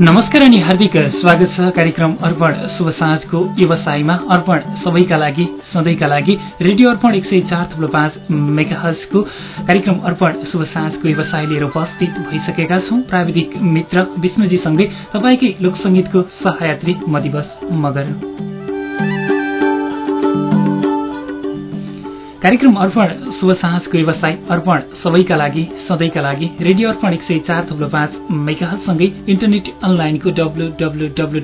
नमस्कार अनि हार्दिक स्वागत छ कार्यक्रम अर्पण शुभ साँझको व्यवसायमा अर्पण सबैका लागि सधैँका लागि रेडियो अर्पण एक सय चार थप्लो पाँच मेगाहजको कार्यक्रम अर्पण शुभ साँझको व्यवसाय लिएर उपस्थित भइसकेका छौँ। प्राविधिक मित्र विष्णुजीसँगै तपाईँकै लोकसङ्गीतको सहयात्री म दिवस मगर। कार्यक्रम अर्पण शुभ साहसको व्यवसाय अर्पण सबैका लागि सधैँका लागि रेडियो अर्पण एक सय चार थप्लो पाँच मेगासँगै इन्टरनेट अनलाइनको W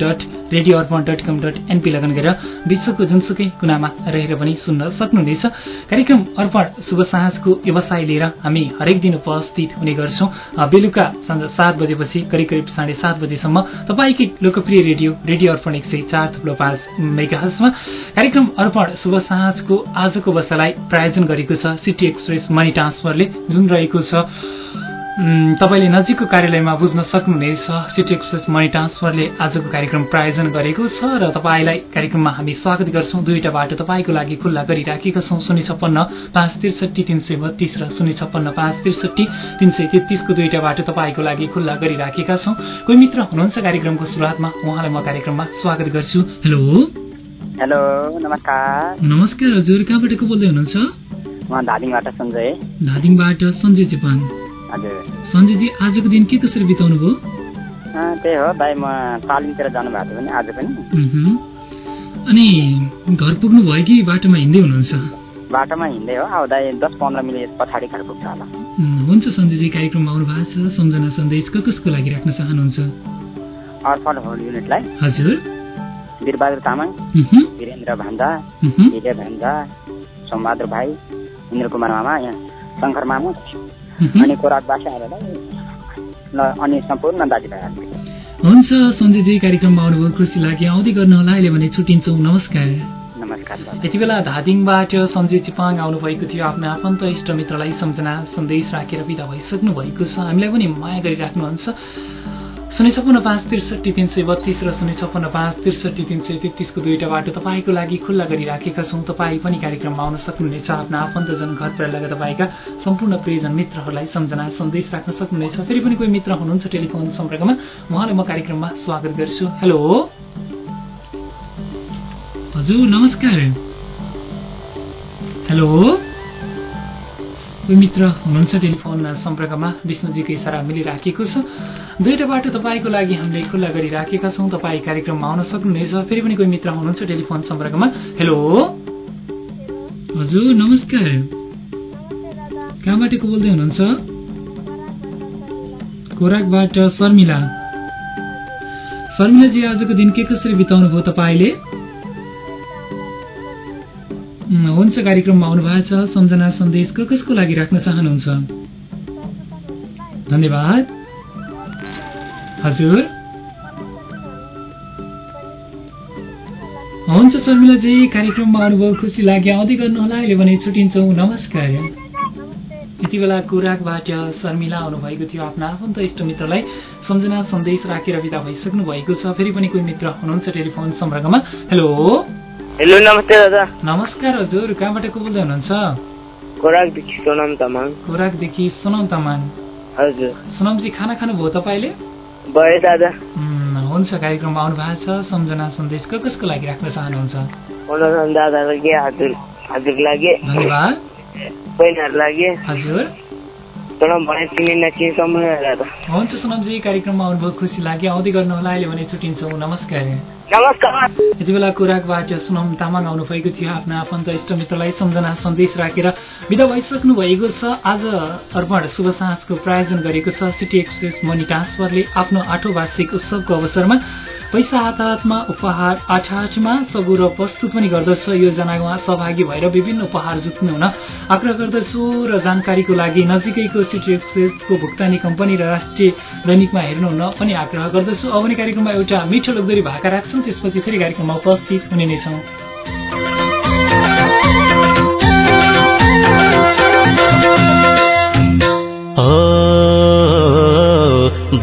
radio Arpan dot com dot NP log on गरेर विश्वको जुनसुकै कुनामा रहेर पनि सुन्न सक्नुहुनेछ। कार्यक्रम अर्पण शुभ साहसको व्यवसाय लिएर हामी हरेक दिन उपस्थित हुने गर्छौँ। बेलुका साँझ सात बजेपछि करिब करिब साढे सात बजेसम्म तपाईँकै लोकप्रिय रेडियो रेडियो अर्पण एक सय चार थप्लो पाँच मेगाहजमा कार्यक्रम अर्पण शुभ साहसको आजको वर्षलाई प्रायोजन गरेको छ। सिटी एक्सप्रेस मनी ट्रान्सफरले जुन रहेको छ। तपाईँले नजिकको कार्यालयमा बुझ्न सक्नुहुनेछ। सिटी एक्सप्रेस मनी ट्रान्सफरले आजको कार्यक्रम प्रायोजन गरेको छ र तपाईँलाई कार्यक्रममा हामी स्वागत गर्छौँ। दुईवटा बाटो तपाईँको लागि खुल्ला गरिराखेका छौँ। शून्य छप्पन्न पाँच त्रिसठी तिन सय बत्तीस र शून्य छप्पन्न पाँच त्रिसठी तिन सय तेत्तिसको दुईवटा बाटो तपाईँको लागि खुल्ला गरिराखेका छौँ। कोही मित्र हुनुहुन्छ कार्यक्रमको सुरुवातमा? उहाँलाई म कार्यक्रममा स्वागत गर्छु। हेलो। हेलो नमस्कार। नमस्कार हजुर कहाँबाट को बोल्दै हुनुहुन्छ? म धादिङबाट सञ्जय। धादिङबाट सञ्जय चेपाङ। हजुर। सञ्जयजी आजको दिन के कसरी बिताउनु भयो? त्यही हो दाइ म तालिमतिर जानुभएको थियो भने आज पनि। अनि घर पुग्नु भयो कि बाटोमा हिँड्दै हुनुहुन्छ? बाटोमा हिँड्दै हो दाइ दस पन्ध्र मिनट पछाडि घर पुग्छ होला। हुन्छ सञ्जयजी कार्यक्रममा आउनु भएको छ। सम्झना सन्देश कसको लागि राख्न चाहनुहुन्छ? अर्फल होल युनिटलाई। हजुर। वीरबहादुर तामाङ वीरेन्द्र भान्जा मह्म, विजय भान्जा सोमबहादुर भाइ इन्द्र कुमार मामा यहाँ शङ्कर मामु। अनि कोराकबासीहरूलाई अनि सम्पूर्ण दाजुभाइहरूले हुन्छ सञ्जयजी कार्यक्रममा आउनुभयो खुसी लाग्यो। आउँदै गर्नुहोला अहिले भने छुट्टिन्छौँ। नमस्कार। नमस्कार यति बेला धादिङबाट सञ्जय चिपाङ आउनुभएको थियो। आफ्नो आफन्त इष्टमित्रलाई सम्झना सन्देश राखेर विदा भइसक्नु भएको छ। हामीलाई पनि माया गरिराख्नुहुन्छ। शून्य छप्पन्न पाँच त्रिसठी तिन सय बत्तीस र शून्य छप्पन्न पाँच त्रिसठी तिन सय तेत्तिसको दुईवटा बाटो तपाईँको लागि खुल्ला गरिराखेका छौँ। तपाईँ पनि कार्यक्रममा आउन सक्नुहुनेछ। आफ्ना आफन्तजन घर परिवारका तपाईँका सम्पूर्ण प्रियजन मित्रहरूलाई सम्झना सन्देश राख्न सक्नुहुनेछ। फेरि पनि कोही मित्र हुनुहुन्छ टेलिफोन सम्पर्कमा उहाँलाई म कार्यक्रममा स्वागत गर्छु। हेलो? हजुर नमस्कार। हेलो? कोही मित्र हुनुहुन्छ टेलिफोन सम्पर्कमा विष्णुजीको इसारा मिलिराखेको छ। दुईवटा बाटो तपाईँको लागि हामीले खुल्ला गरिराखेका छौँ। तपाईँ कार्यक्रममा आउन सक्नुहुनेछ। फेरि पनि कोही मित्र हुनुहुन्छ टेलिफोन सम्पर्कमा। हेलो! हजुर नमस्कार। कहाँबाट को बोल्दै हुनुहुन्छ? खोराकबाट शर्मिला। शर्मिलाजी आजको दिन के कसरी बिताउनु भयो तपाईँले? हुन्छ कार्यक्रममा आउनु भएको छ सम्झना सन्देश कसको लागि राख्न चाहनुहुन्छ? धन्यवाद। हजुर। हुन्छ शर्मिलाजी कार्यक्रममा आउनुभयो खुसी लाग्यो आउँदै गर्नुहोला। अहिले भने छुट्टिन्छौँ नमस्कार। यति बेला कुराकबाट शर्मिला आउनुभएको थियो आफ्ना आफन्त इष्टमित्रलाई। सम्झना सन्देश राखेर विदा भइसक्नु भएको छ। फेरि पनि कोही मित्र हुनुहुन्छ टेलिफोन सम्पर्कमा। हेलो। हेलो नमस्ते दादा। नमस्कार हजुर कहाँबाट को बोल्दै हुनुहुन्छ? खोराकदेखि सोनाम तामाङ। खोराकदेखि सोनम तामाङ। हजुर। सोनमजी खाना खानुभयो तपाईँले? भयो दादा। हुन्छ कार्यक्रममा आउनु भएको छ। सम्झना सन्देश क कसको लागि राख्न चाहनुहुन्छ? दादा लागि हजुर हजुर लागि? धन्यवाद। बहिनीहरू लागि? हजुर। हुन्छ सोनमजी कार्यक्रममा आउनुभयो खुसी लाग्यो। आउँदै गर्नुहोला अहिले भने छुट्टिन्छौँ। नमस्कार। नमस्कार। यति बेला कुराकबाट सुनम तामाङ आउनुभएको थियो आफ्ना आफन्त इष्टमित्रलाई सम्झना सन्देश राखेर विदा भइसक्नु भएको छ। आज अर्पण शुभ साँझको प्रायोजन गरेको छ सिटी एक्सप्रेस मनी ट्रान्सफरले आफ्नो आठौँ वार्षिक उत्सवको अवसरमा। पैसा हात हातमा उपहार आठ आठमा सगुर प्रस्तुत पनि गर्दछ। योजनामा सहभागी भएर विभिन्न उपहार जित्नु हुन आग्रह गर्दछु र जानकारीको लागि नजिकैको सिटी एक्सप्रेसको भुक्तानी कम्पनी र राष्ट्रिय दैनिकमा हेर्नुहुन पनि आग्रह गर्दछु। पनि कार्यक्रममा एउटा मिठो लोकदोरी भाका राख्छौँ। त्यसपछि फेरि कार्यक्रममा उपस्थित हुने नै छौँ। हो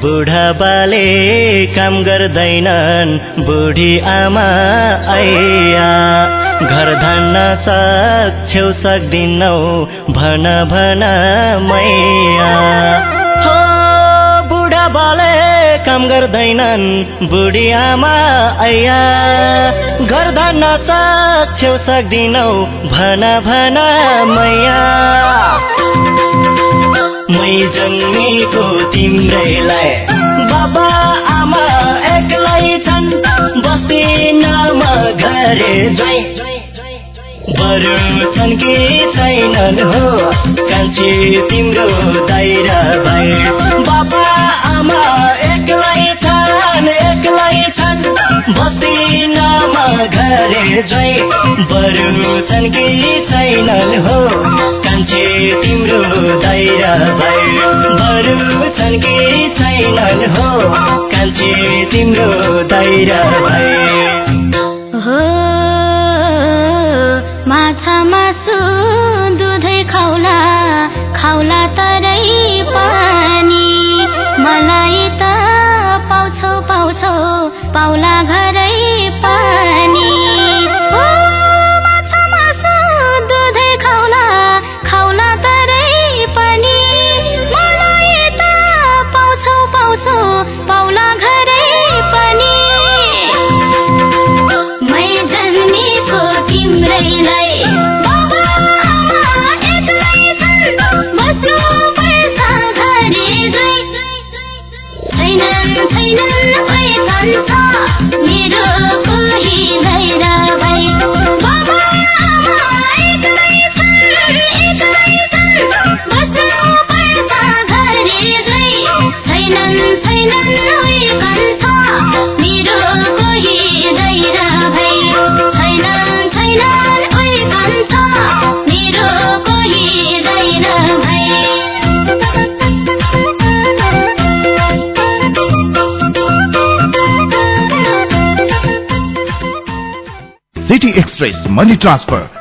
बुढा बाले काम गर्दैनन्। बुढी आमा आइया घर धान्न सक्छौ सक्दिनौ भन भन मैया। हो बुढा बाले काम गर्दैनन्। बुढी आमा ऐया घर धान्न सक्छौ सक्दिनौ भन भन मैया। मै जन्मेको तिम्रैलाई। बाबा आमा एक्लै छन्। बस्दिन म घरे बरु छन् कि छैनन् हो? कान्छी तिम्रो दाइरा भाइ। बाबा आमा एक्लै छन् एक्लै छन्। बस्दिन म घरे जै बरु छन् कि कान्छी तिम्रो दाइरा भाइ बरु छन् कि छैनन् हो। कान्छी तिम्रो दाइरा भाइ सिटी एक्सप्रेस मनी ट्रान्सफर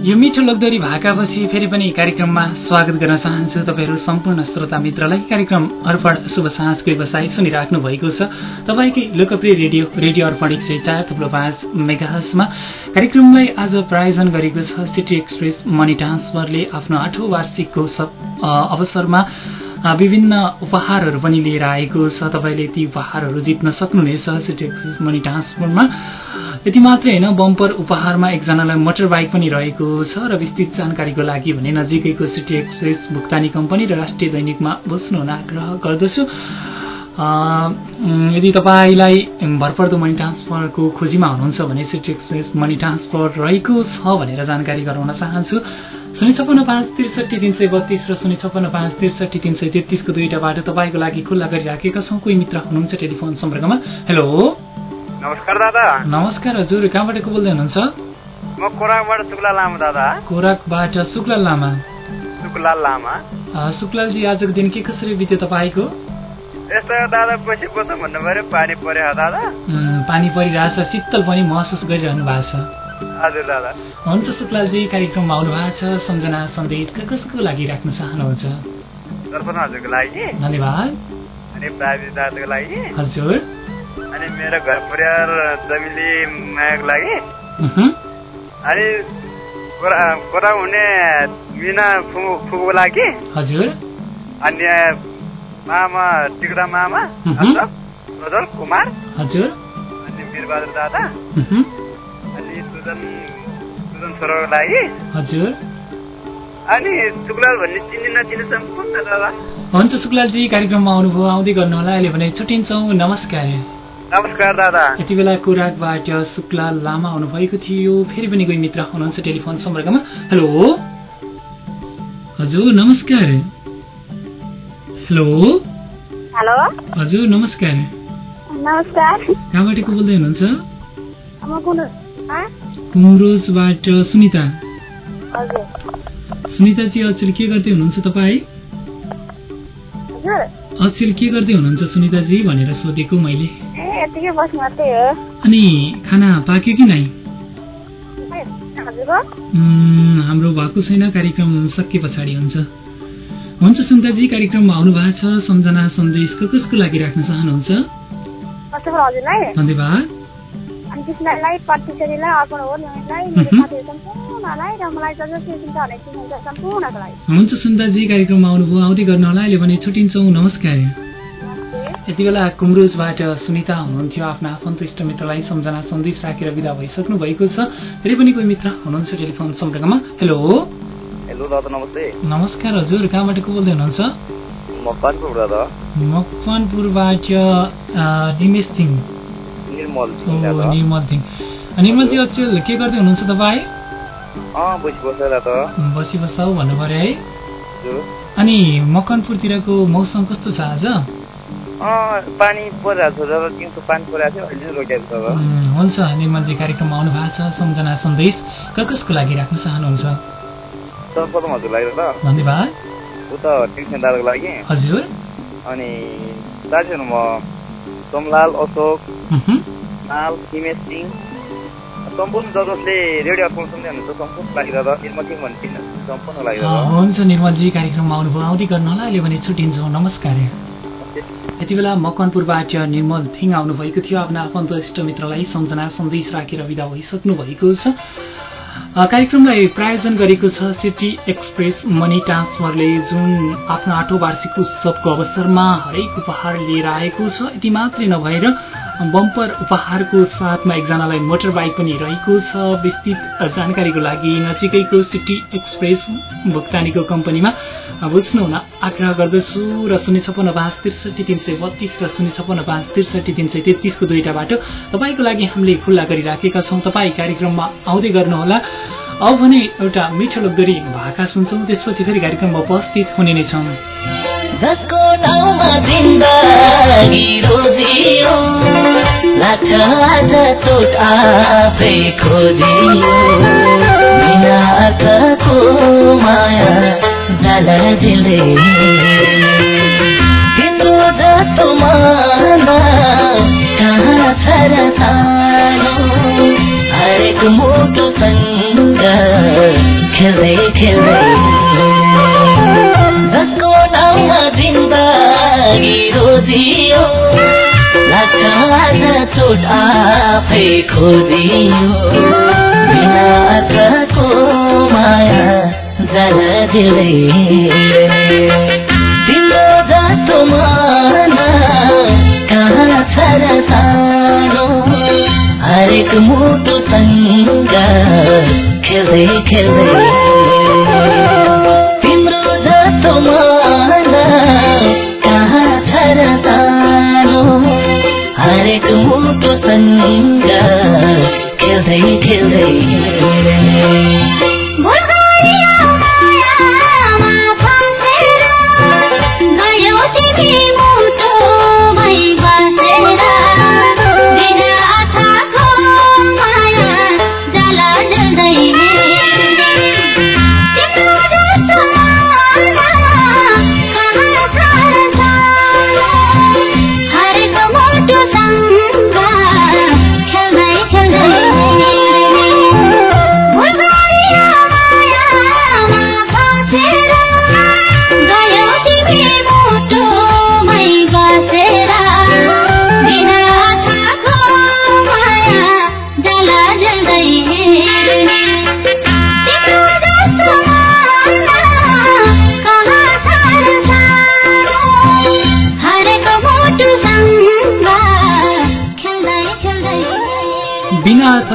यो मिठो लोकदोरी भाकापछि फेरि पनि कार्यक्रममा स्वागत गर्न चाहन्छु तपाईँहरू सम्पूर्ण श्रोता मित्रलाई। कार्यक्रम अर्पण शुभ साँझको व्यवसाय सुनिराख्नु भएको छ। तपाईँकै लोकप्रिय रेडियो रेडियो अर्पण एक सय चार थुप्रो पाँच मेगाहसमा कार्यक्रमलाई आज प्रायोजन गरेको छ सिटी एक्सप्रेस मनी ट्रान्सफरले आफ्नो आठौँ वार्षिकको अवसरमा विभिन्न उपहारहरू पनि लिएर आएको छ। तपाईँले ती उपहारहरू जित्न सक्नुहुनेछ सिटी एक्सप्रेस मनी ट्रान्सफरमा। यति मात्रै होइन बम्पर उपहारमा एकजनालाई मोटर बाइक पनि रहेको छ र विस्तृत जानकारीको लागि भने नजिकैको सिटी एक्सप्रेस भुक्तानी कम्पनी र राष्ट्रिय दैनिकमा बुझ्नु हुन आग्रह गर्दछु। यदि तपाईँलाई भरपर्दो मनी ट्रान्सफरको खोजीमा हुनुहुन्छ भने सिटी एक्सप्रेस मनी ट्रान्सफर रहेको छ भनेर जानकारी गराउन चाहन्छु। शून्य छपन्न पाँच त्रिसठी तिन सय बत्तिस र शून्य छपन्न पाँच त्रिसठी तिन सय तेत्तिसको दुईवटा बाटो तपाईँको लागि खुल्ला गरिराखेका छौँ। कोही मित्र हुनुहुन्छ टेलिफोन सम्पर्कमा? हेलो? नमस्कार दादा। नमस्कार हजुर कहाँबाट को बोल्दै हुनुहुन्छ? म कोराकबाट शुक्ला लामा दादा। कोराकबाट शुक्लाल लामा। शुक्ला लामा। शुक्लालजी आजको दिन के कसरी बित्यो तपाईँको? यस्तो दादा पछि भन्नु पानी दादा? पानी परिरहेछ शीतल पनि महसुस गरिरहनु भएको छ। हजुर दादा। हुन्छ शुक्लालजी कार्यक्रममा आउनु भएको छ सम्झना सन्देश कसको लागि राख्न चाहनुहुन्छ? दर्पण हजुरको लागि। धन्यवाद। अनि प्राविधिक दादाको लागि। हजुर। अनि मेरो घर परिवार जमिली मायाको लागि। अनि कोरा हुने मिना फुको लागि। हजुर। अनि मामा टिक्रा मामा प्रज्वल कुमार हजुर। अनि वीरबहादुर दादा अनि सुजन सुजन छोराको लागि हजुर। अनि शुक्लाल भन्ने चिन्ने नचिने सम्पूर्ण दादा। हुन्छ शुक्लालजी कार्यक्रममा आउनुभयो आउँदै गर्नुहोला। अहिले भने छुट्टिन्छौँ। नमस्कार। नमस्कार दादा। यति बेला कुराकबाट शुक्ला लामा आउनुभएको थियो। फेरि पनि कोही मित्र हुनुहुन्छ टेलिफोन सम्पर्कमा। हेलो। हजुर नमस्कार। हेलो। हेलो। हजुर नमस्कार। नमस्कार। कहाँबाट को बोल्दै हुनुहुन्छ? कुमरोजबाट सुनिता। सुनिताजी अचेल के गर्दै हुनुहुन्छ तपाईँ? अचेल के गर्दै हुनुहुन्छ सुनिताजी भनेर सोधेको मैले। अनि खाना पाक्यो कि नै? हाम्रो भएको छैन कार्यक्रम सके पछाडि हुन्छ। हुन्छ सुनिताजी कार्यक्रममा आउनु भएको छ सम्झना सन्देश क- कसको लागि राख्न चाहनुहुन्छ? धन्यवाद। कृष्णलाई अर्पण हो हुन्छ सुनिताजी कार्यक्रममा आउनुभयो। आउँदै गर्नु होला। अहिले भने छुट्टिन्छौँ। नमस्कार। यति बेला कुमरोजबाट सुनिता हुनुहुन्थ्यो आफ्ना आफन्त इष्टमित्रलाई सम्झना सन्देश राखेर विदा भइसक्नु भएको छ। फेरि पनि कोही मित्र हुनुहुन्छ टेलिफोन सम्पर्कमा। Hello hello. दादा नमस्ते नमस्कार हजुर कहाँबाट को बोल्दै हुनुहुन्छ म कानपुर दादा मकवानपुरबाट निमेश सिंह निर्मल निर्मल सिंह निर्मलजी अचेल के गर्दै हुनुहुन्छ तपाईँ बसी बस्छ दादा बसी बसाउ भन्नु पऱ्यो है अनि मकवानपुरतिरको मौसम कस्तो छ आज पानी परिरहेको छ दिउँसो पानी परिरहेको थियो छ हुन्छ निर्मलजी कार्यक्रममा आउनु भएको छ सम्झना सन्देश कसको लागि राख्न चाहनुहुन्छ सर्वप्रथम हजुर लाग्यो दादा धन्यवाद। उता टिउसन दादाको लागि। हजुर। अनि साथीहरू म सोमलाल अशोक लाल हिमेश सिंह सम्पूर्ण ज जसले रेडियो अर्पण सुन्दै हुनुहुन्छ। सम्पूर्ण लागि दादा निर्मल सिंह भन्ने सम्पूर्ण लागि हुन्छ निर्मलजी कार्यक्रममा आउनुभयो। आउँदै गर्नु होला। अहिले भने छुट्टिन्छौँ। नमस्कार। यति बेला मकवानपुरबाट निर्मल थिङ आउनुभएको थियो। आफ्ना आफन्त इष्टमित्रलाई सम्झना सन्देश राखेर विदा भइसक्नु भएको छ। कार्यक्रमलाई प्रायोजन गरेको छ सिटी एक्सप्रेस मनी ट्रान्सफरले। जुन आफ्नो आठौँ वार्षिक उत्सवको अवसरमा हरेक उपहार लिएर आएको छ यति मात्रै नभएर बम्पर उपहारको साथमा एकजनालाई मोटर बाइक पनि रहेको छ। विस्तृत जानकारीको लागि नजिकैको सिटी एक्सप्रेस भुक्तानीको कम्पनीमा बुझ्नु हुन आग्रह गर्दछु र शून्य छपन्न पाँच त्रिसठी तिन सय बत्तिस र शून्य छपन्न पाँच त्रिसठी तिन सय तेत्तिसको दुईटा बाटो तपाईँको लागि हामीले खुल्ला गरिराखेका छौँ। तपाईँ कार्यक्रममा आउँदै गर्नुहोला। अब भने एउटा मिठो लोकदोरी भाका सुन्छौँ। त्यसपछि फेरि कार्यक्रममा उपस्थित हुने नै छौँ। जसको नाउँमा जिन्दगी रोजियो लाग्छ आज चोट आफै खोजियो। बिना माया जाला झिल्दै तिम्रो जस्तो माना कहाँ छ र हरेक मुटुसँग खेल्दै खेल्दै। जिन्दगी रोजियो लाग्छ चोट आफै खोजियो बिना माया जला दिलै। तिम्रो जस्तो माना कहाँ छ र सानो? हरेक मुटुसँग खेल्दै खेल्दै।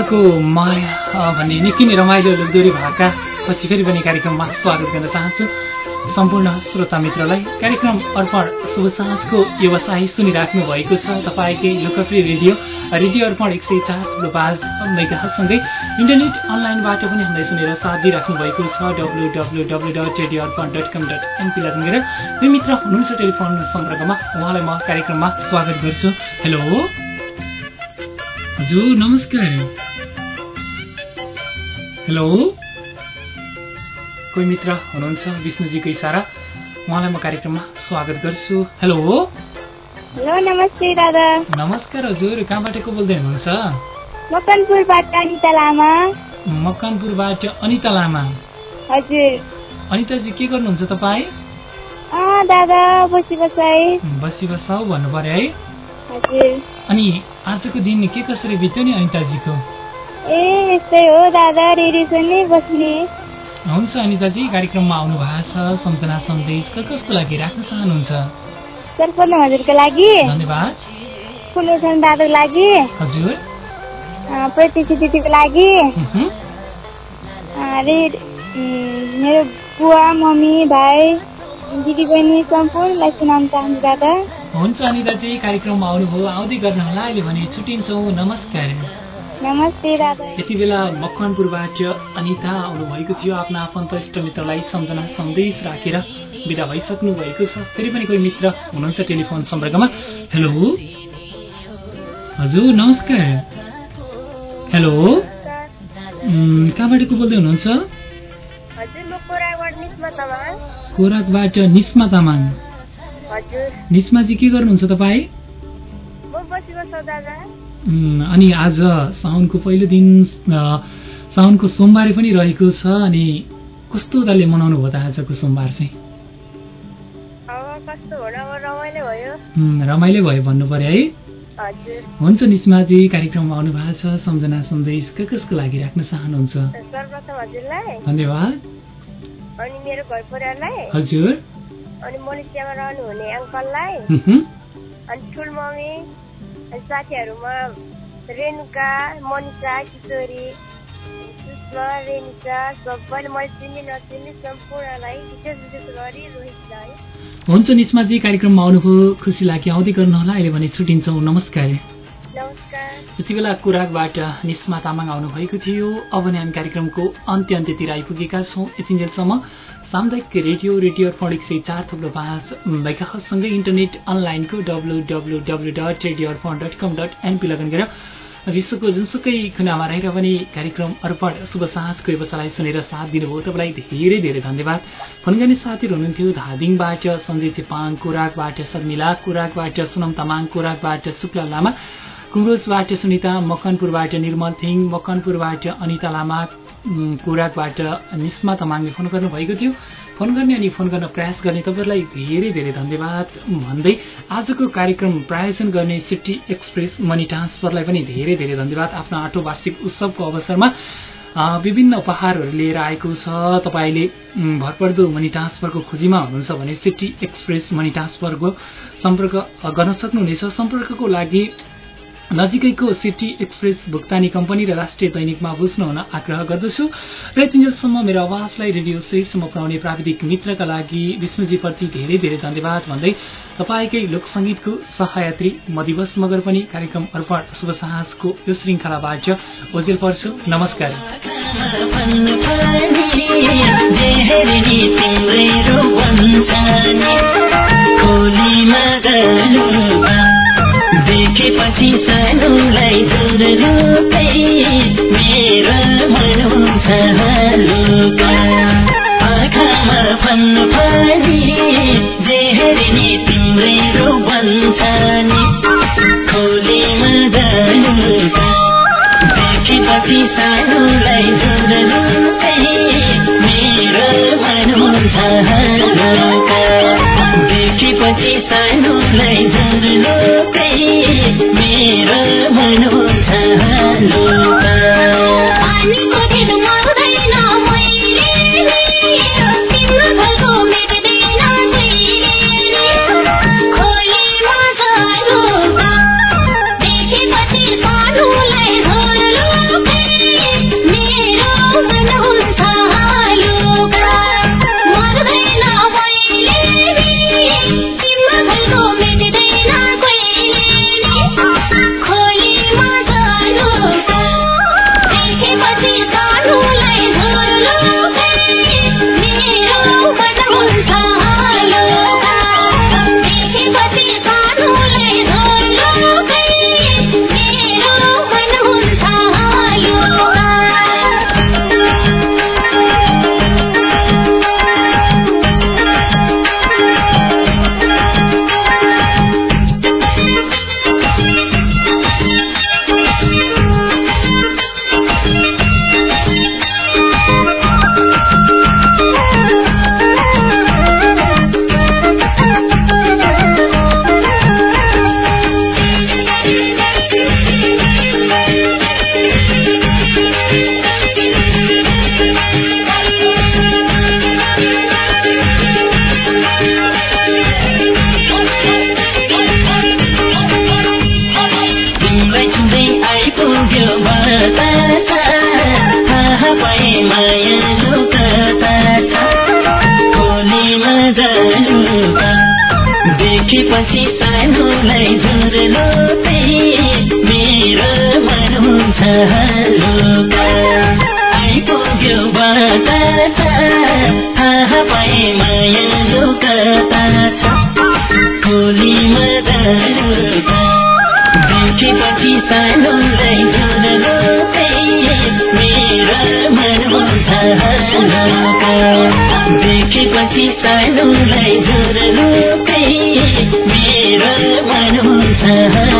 अर्थको माया भन्ने निकै नै रमाइलो लोकदोरी भाका पछि फेरि पनि कार्यक्रममा स्वागत गर्न चाहन्छु। सम्पूर्ण श्रोता मित्रलाई कार्यक्रम अर्पण शुभ साँझको व्यवसाय सुनिराख्नु भएको छ। तपाईँकै लोकप्रिय रेडियो रेडियो अर्पण एक सय चार ठुलो पाँच मेगासँगै इन्टरनेट अनलाइनबाट पनि हामीलाई सुनेर साथ दिइराख्नु भएको छ। W W W dot radio Arpan dot com dot NP लगेर मित्र हुनुहुन्छ टेलिफोन सम्पर्कमा। उहाँलाई म कार्यक्रममा स्वागत गर्छु। हेलो। हजुर नमस्कार। हेलो कोही मित्र हुनुहुन्छ? विष्णुजीको इसारा उहाँलाई म कार्यक्रममा स्वागत गर्छु। हेलो हेलो नमस्ते दादा। नमस्कार हजुर। कहाँबाट को बोल्दै हुनुहुन्छ? मकनपुरबाट अनिता लामा। मकनपुरबाट अनिता लामा। हजुर। अनिताजी के गर्नुहुन्छ तपाईँ? दादा बसी बसाइ। बसी बसाउ भन्नु पर्यो है। हजुर। अनि आजको दिन के कसरी बित्यो नि अनिताजीको? ए यस्तै हो दादा रेडियो सुन्ने बस्ने। हुन्छ अनिताजी कार्यक्रममा आउनु भएको छ सम्झना सन्देश कसको लागि राख्न चाहनुहुन्छ? हजुरको लागि। धन्यवाद। दादाको लागि। हजुर। अँ, प्रतीक्षा दिदीको लागि। मेरो बुवा मम्मी भाइ दिदी बहिनी सम्पूर्णलाई सुनाउन चाहन्छु दादा। हुन्छ अनिताजी कार्यक्रममा आउनुभयो आउँदै गर्नु होला अहिले भने छुट्टिन्छौँ नमस्कार। यति बेला मकवानपुरबाट अनिता आउनुभएको थियो आफ्ना आफन्त इष्ट मित्रलाई सम्झना सन्देश राखेर विदा भइसक्नु भएको छ। फेरि पनि कोही मित्र हुनुहुन्छ टेलिफोन सम्पर्कमा? हेलो? हजुर नमस्कार। हेलो? कहाँबाट को बोल्दै हुनुहुन्छ खोराकबाट निस्मा तामाङ। निस्माजी के गर्नुहुन्छ तपाईँ? अनि आज साउनको पहिलो दिन साउनको सोमबार पनि रहेको छ अनि कस्तो तालले मनाउनु भयो त आजको सोमबार चाहिँ? रमाइलो भयो। भन्नु पर्यो है। हुन्छ निस्माजी कार्यक्रममा आउनु भएको छ सम्झना सन्देश कसको लागि राख्न चाहनुहुन्छ? धन्यवाद। अनि मेरो घर परिवारलाई हजुर। अनि मलेसियामा रहनुहुने अङ्कललाई। अनि ठुल मम्मी। साथीहरूमा रेणुका मनिषा किशोरी सुषमा रेनिसा सबैले मैले चिन्ने नचिन्ने सम्पूर्णलाई विशेष विशेष गरी रोहितलाई हुन्छ निस्माजी कार्यक्रममा आउनुभयो खुसी लाग्यो आउँदै गर्नुहोला। अहिले भने छुट्टिन्छौँ। नमस्कार। यति बेला कुराकबाट निस्मा तामाङ आउनुभएको थियो। अब नै कार्यक्रमको अन्त्य अन्त्यतिर आइपुगेका छौँ यतिन्जेलसम्म सामुदायिक रेडियो रेडियो अर्पण एक सय चार थुप्रो पाँच मेगासँगै इन्टरनेट अनलाइनको W W W dot radio Arpan dot com dot NP log on गरेर विश्वको जुनसुकै कुनामा रहेर पनि कार्यक्रम अर्पण शुभ साँझको व्यवसायलाई सुनेर साथ दिनुभयो। तपाईँलाई धेरै धेरै धन्यवाद। फोन गर्ने साथीहरू हुनुहुन्थ्यो धादिङबाट सञ्जय चेपाङ कुराकबाट शर्मिला कुराकबाट सुनम तामाङ कुराकबाट शुक्ला लामा कुम्रोजबाट सुनिता मकनपुरबाट निर्मल थिङ मकनपुरबाट अनिता लामा कुराकबाट निस्मा तामाङले फोन गर्नुभएको थियो। फोन गर्ने अनि फोन गर्न प्रयास गर्ने तपाईँहरूलाई धेरै धेरै धन्यवाद भन्दै आजको कार्यक्रम प्रायोजन गर्ने सिटी एक्सप्रेस मनी ट्रान्सफरलाई पनि धेरै धेरै धन्यवाद आफ्नो आठौँ वार्षिक उत्सवको अवसरमा। विभिन्न उपहारहरू लिएर आएको छ। तपाईँले भरपर्दो मनी ट्रान्सफरको खोजीमा हुनुहुन्छ भने सिटी एक्सप्रेस मनी ट्रान्सफरको सम्पर्क गर्न सक्नुहुनेछ। सम्पर्कको लागि नजिकैको सिटी एक्सप्रेस भुक्तानी कम्पनी र राष्ट्रिय दैनिकमा बुझ्न हुन आग्रह गर्दछु। र यतिन्जेलसम्म मेरो आवाजलाई रेडियो सेटसम्म पुर्याउने प्राविधिक मित्रका लागि विष्णुजीप्रति धेरै धेरै धन्यवाद भन्दै तपाईँकै लोकसङ्गीतको सहयात्री म दिवस मगर पनि कार्यक्रम अर्पण शुभ साहसको यो श्रृङ्खलाबाट ओजेल पर्छु। नमस्कार। देखेपछि सानोलाई झुरुकै मेरो मन हालुका आँखामा फन्न पानी जेहेरी तिम्रै रोपन्छन् खोलीमा जानु देखेपछि सानोलाई झुरुकै मेरो मन हालुका देखेपछि सानोलाई झुरुकै मेरो हालुका पछि सानोलाई झुरलो त्यही मेरो भन्नुहुन्छ आइपुग्यो बाटा पाए माया लोकता छ खोलीमा दारुता देखेपछि सानो नै त्यही मेरो भन्नुहुन्छ देखेपछि सानोलाई झुरलो भनौँ सहर